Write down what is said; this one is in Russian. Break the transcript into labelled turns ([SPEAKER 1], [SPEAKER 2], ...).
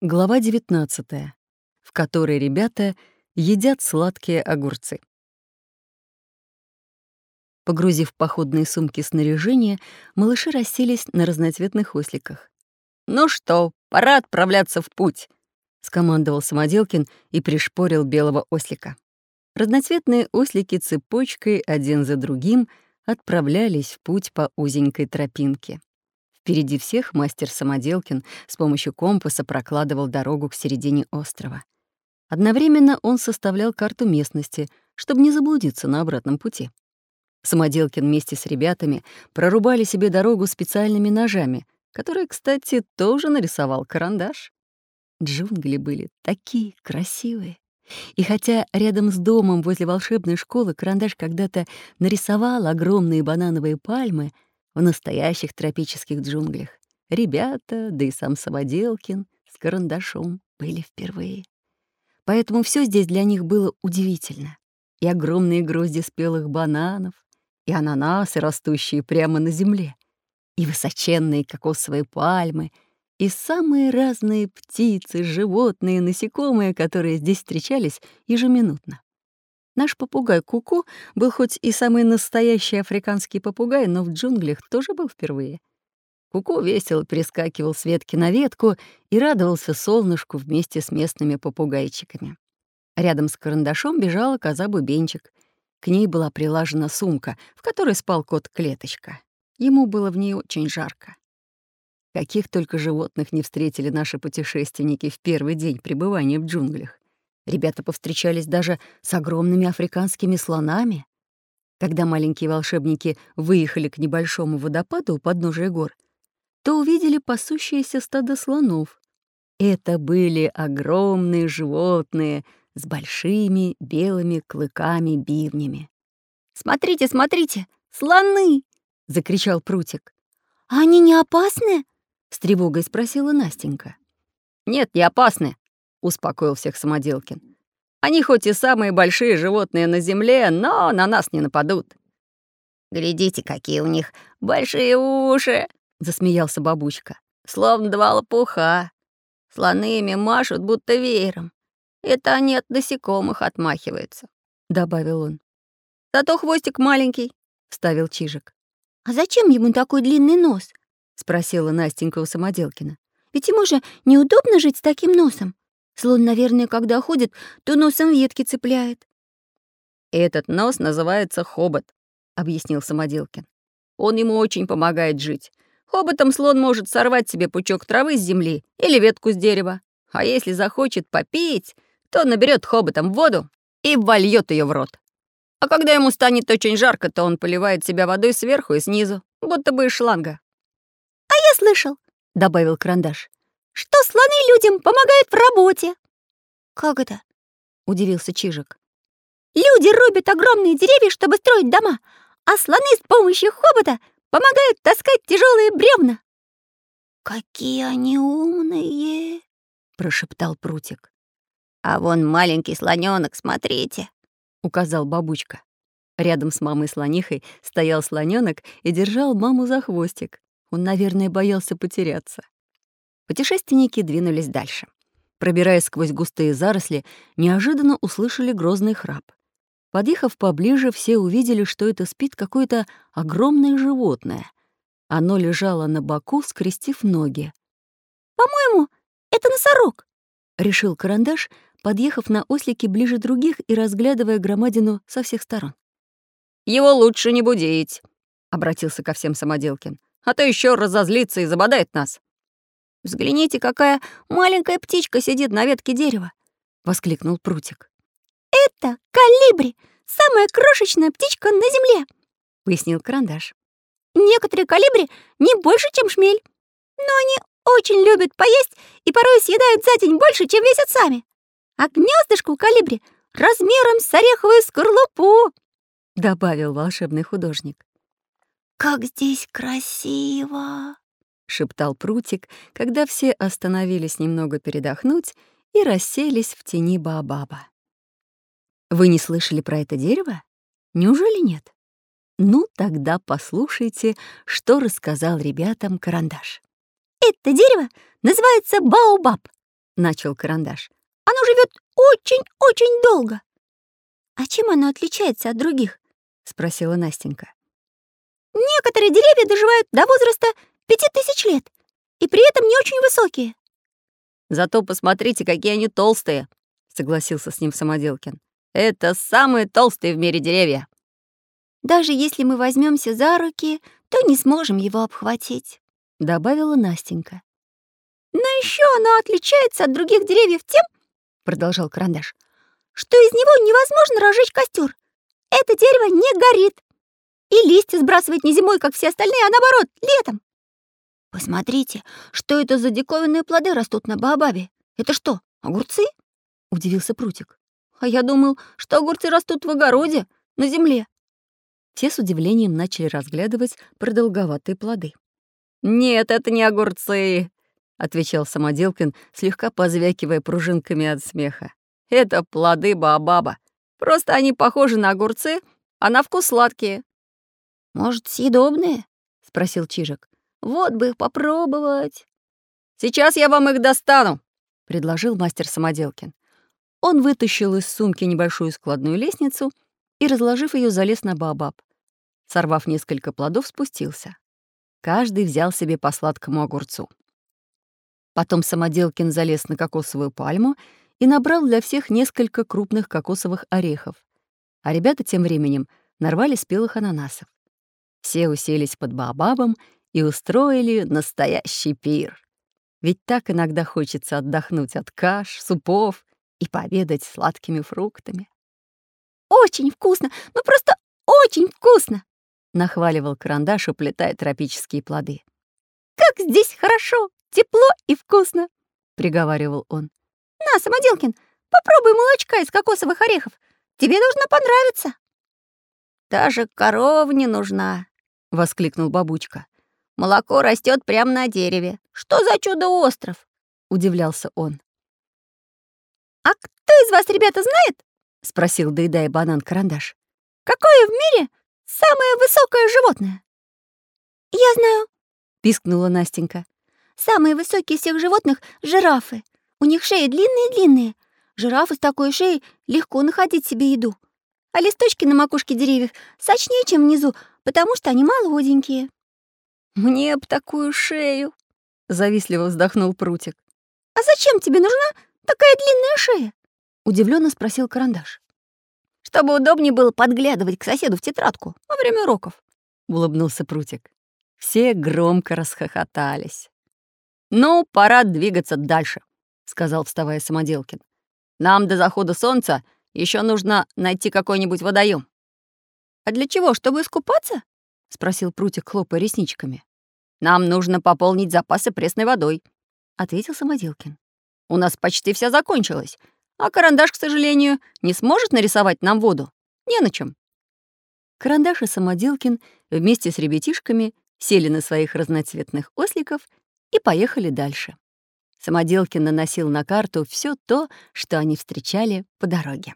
[SPEAKER 1] Глава 19, в которой ребята едят сладкие огурцы. Погрузив походные сумки снаряжения, малыши расселись на разноцветных осликах. «Ну что, пора отправляться в путь!» — скомандовал Самоделкин и пришпорил белого ослика. Разноцветные ослики цепочкой один за другим отправлялись в путь по узенькой тропинке. Впереди всех мастер Самоделкин с помощью компаса прокладывал дорогу к середине острова. Одновременно он составлял карту местности, чтобы не заблудиться на обратном пути. Самоделкин вместе с ребятами прорубали себе дорогу специальными ножами, которые, кстати, тоже нарисовал карандаш. Джунгли были такие красивые. И хотя рядом с домом возле волшебной школы карандаш когда-то нарисовал огромные банановые пальмы — в настоящих тропических джунглях. Ребята, да и сам Самоделкин с карандашом были впервые. Поэтому все здесь для них было удивительно. И огромные грозди спелых бананов, и ананасы, растущие прямо на земле, и высоченные кокосовые пальмы, и самые разные птицы, животные, насекомые, которые здесь встречались ежеминутно. Наш попугай Куку -ку был хоть и самый настоящий африканский попугай, но в джунглях тоже был впервые. Куку -ку весело перескакивал с ветки на ветку и радовался солнышку вместе с местными попугайчиками. Рядом с карандашом бежала коза-бубенчик. К ней была прилажена сумка, в которой спал кот-клеточка. Ему было в ней очень жарко. Каких только животных не встретили наши путешественники в первый день пребывания в джунглях. Ребята повстречались даже с огромными африканскими слонами. Когда маленькие волшебники выехали к небольшому водопаду у подножия гор, то увидели пасущееся стадо слонов. Это были огромные животные с большими белыми клыками-бивнями. «Смотрите, смотрите, слоны!» — закричал Прутик.
[SPEAKER 2] «А они не опасны?»
[SPEAKER 1] — с тревогой спросила Настенька. «Нет, не опасны», — успокоил всех Самоделкин. «Они хоть и самые большие животные на Земле, но на нас не нападут».
[SPEAKER 2] «Глядите, какие у них большие уши!» — засмеялся бабучка. «Словно два лопуха. Слоны ими машут, будто веером. Это они от насекомых отмахиваются», — добавил он.
[SPEAKER 1] «Зато хвостик маленький», — вставил Чижик.
[SPEAKER 2] «А зачем ему такой длинный нос?» — спросила Настенька у Самоделкина. «Ведь ему же неудобно жить с таким носом. Слон, наверное, когда ходит, то носом ветки цепляет.
[SPEAKER 1] «Этот нос называется хобот», — объяснил Самоделкин. «Он ему очень помогает жить. Хоботом слон может сорвать себе пучок травы с земли или ветку с дерева. А если захочет попить, то наберет хоботом воду и вольет ее в рот. А когда ему станет очень жарко, то он поливает себя водой сверху и снизу, будто бы из шланга.
[SPEAKER 2] «А я слышал», — добавил Карандаш, что слоны людям помогают в работе.
[SPEAKER 1] Как это? удивился Чижик.
[SPEAKER 2] Люди рубят огромные деревья, чтобы строить дома, а слоны с помощью хобота помогают таскать тяжелые бревна.
[SPEAKER 1] Какие они умные, прошептал Прутик.
[SPEAKER 2] А вон маленький слоненок, смотрите, указал бабучка.
[SPEAKER 1] Рядом с мамой слонихой стоял слоненок и держал маму за хвостик. Он, наверное, боялся потеряться. Путешественники двинулись дальше. Пробираясь сквозь густые заросли, неожиданно услышали грозный храп. Подъехав поближе, все увидели, что это спит какое-то огромное животное. Оно лежало на боку, скрестив ноги.
[SPEAKER 2] «По-моему, это носорог», —
[SPEAKER 1] решил карандаш, подъехав на ослике ближе других и разглядывая громадину со всех сторон. «Его лучше не будить», — обратился ко всем Самоделкин, «а то еще разозлится и забодает нас».
[SPEAKER 2] «Взгляните, какая маленькая птичка сидит на ветке дерева!»
[SPEAKER 1] — воскликнул Прутик.
[SPEAKER 2] «Это калибри, самая крошечная птичка на земле!» — пояснил Карандаш. «Некоторые калибри не больше, чем шмель, но они очень любят поесть и порой съедают за день больше, чем весят сами. А гнездышко у калибри размером с ореховую скорлупу!»
[SPEAKER 1] — добавил волшебный художник.
[SPEAKER 2] «Как здесь красиво!»
[SPEAKER 1] — шептал Прутик, когда все остановились немного передохнуть и расселись в тени Баобаба. «Вы не слышали про это дерево? Неужели нет? Ну, тогда послушайте, что рассказал ребятам Карандаш.
[SPEAKER 2] «Это дерево называется Баобаб», —
[SPEAKER 1] начал карандаш.
[SPEAKER 2] Оно живет очень-очень долго. А чем оно отличается от других?
[SPEAKER 1] спросила Настенька.
[SPEAKER 2] Некоторые деревья доживают до возраста пяти тысяч лет и при этом не очень высокие.
[SPEAKER 1] Зато посмотрите, какие они толстые, согласился с ним Самоделкин. Это самые толстые в мире деревья.
[SPEAKER 2] Даже если мы возьмемся за руки, то не сможем его обхватить, добавила Настенька. Но еще оно отличается от других деревьев тем, продолжал карандаш, что из него невозможно разжечь костер. Это дерево не горит. И листья сбрасывает не зимой, как все остальные, а наоборот, летом. Посмотрите, что это за диковинные плоды растут на Баобабе. Это что, огурцы? Удивился Прутик. А я думал, что огурцы растут в огороде, на земле.
[SPEAKER 1] Все с удивлением начали разглядывать продолговатые плоды. «Нет, это не огурцы», — отвечал Самоделкин, слегка позвякивая пружинками от смеха. «Это плоды Баобаба. Просто они похожи на огурцы, а на вкус сладкие».
[SPEAKER 2] «Может, съедобные?» — спросил Чижик. «Вот бы их попробовать».
[SPEAKER 1] «Сейчас я вам их достану», — предложил мастер Самоделкин. Он вытащил из сумки небольшую складную лестницу и, разложив ее, залез на баобаб. Сорвав несколько плодов, спустился. Каждый взял себе по сладкому огурцу. Потом Самоделкин залез на кокосовую пальму и набрал для всех несколько крупных кокосовых орехов. А ребята тем временем нарвали спелых ананасов. Все уселись под баобабом и устроили настоящий пир. Ведь так иногда хочется отдохнуть от каш, супов и пообедать сладкими фруктами.
[SPEAKER 2] «Очень вкусно! Ну просто очень вкусно!» — нахваливал карандаш, уплетая тропические плоды. «Как здесь хорошо, тепло и вкусно!» — приговаривал он. «На, Самоделкин, попробуй молочка из кокосовых орехов. Тебе должно понравиться». «Даже корова не нужна», — воскликнул бабучка. «Молоко растет прямо на дереве. Что за чудо-остров?» — удивлялся он. «А кто из вас, ребята, знает?» — спросил, доедая банан-карандаш. «Какое в мире самое высокое животное?» «Я знаю», — пискнула Настенька. «Самые высокие из всех животных — жирафы. У них шеи длинные-длинные. Жирафы с такой шеей легко находить себе еду. А листочки на макушке деревьев сочнее, чем внизу, потому что они молоденькие».
[SPEAKER 1] «Мне б такую шею», — завистливо вздохнул Прутик.
[SPEAKER 2] «А зачем тебе нужна такая длинная шея?» — удивленно спросил Карандаш. «Чтобы удобнее было подглядывать к соседу в тетрадку во время уроков», —
[SPEAKER 1] улыбнулся Прутик. Все громко расхохотались. «Ну, пора двигаться дальше», — сказал, вставая Самоделкин. «Нам до захода солнца еще нужно найти какой-нибудь водоем.
[SPEAKER 2] «А для чего, чтобы искупаться?» — спросил Прутик, хлопая ресничками.
[SPEAKER 1] «Нам нужно пополнить запасы пресной водой», — ответил Самоделкин. У нас почти вся закончилась, а карандаш, к сожалению, не сможет нарисовать нам воду. Не на чем. Карандаш и Самоделкин вместе с ребятишками сели на своих разноцветных осликов и поехали дальше. Самоделкин наносил на карту все то, что они встречали по дороге.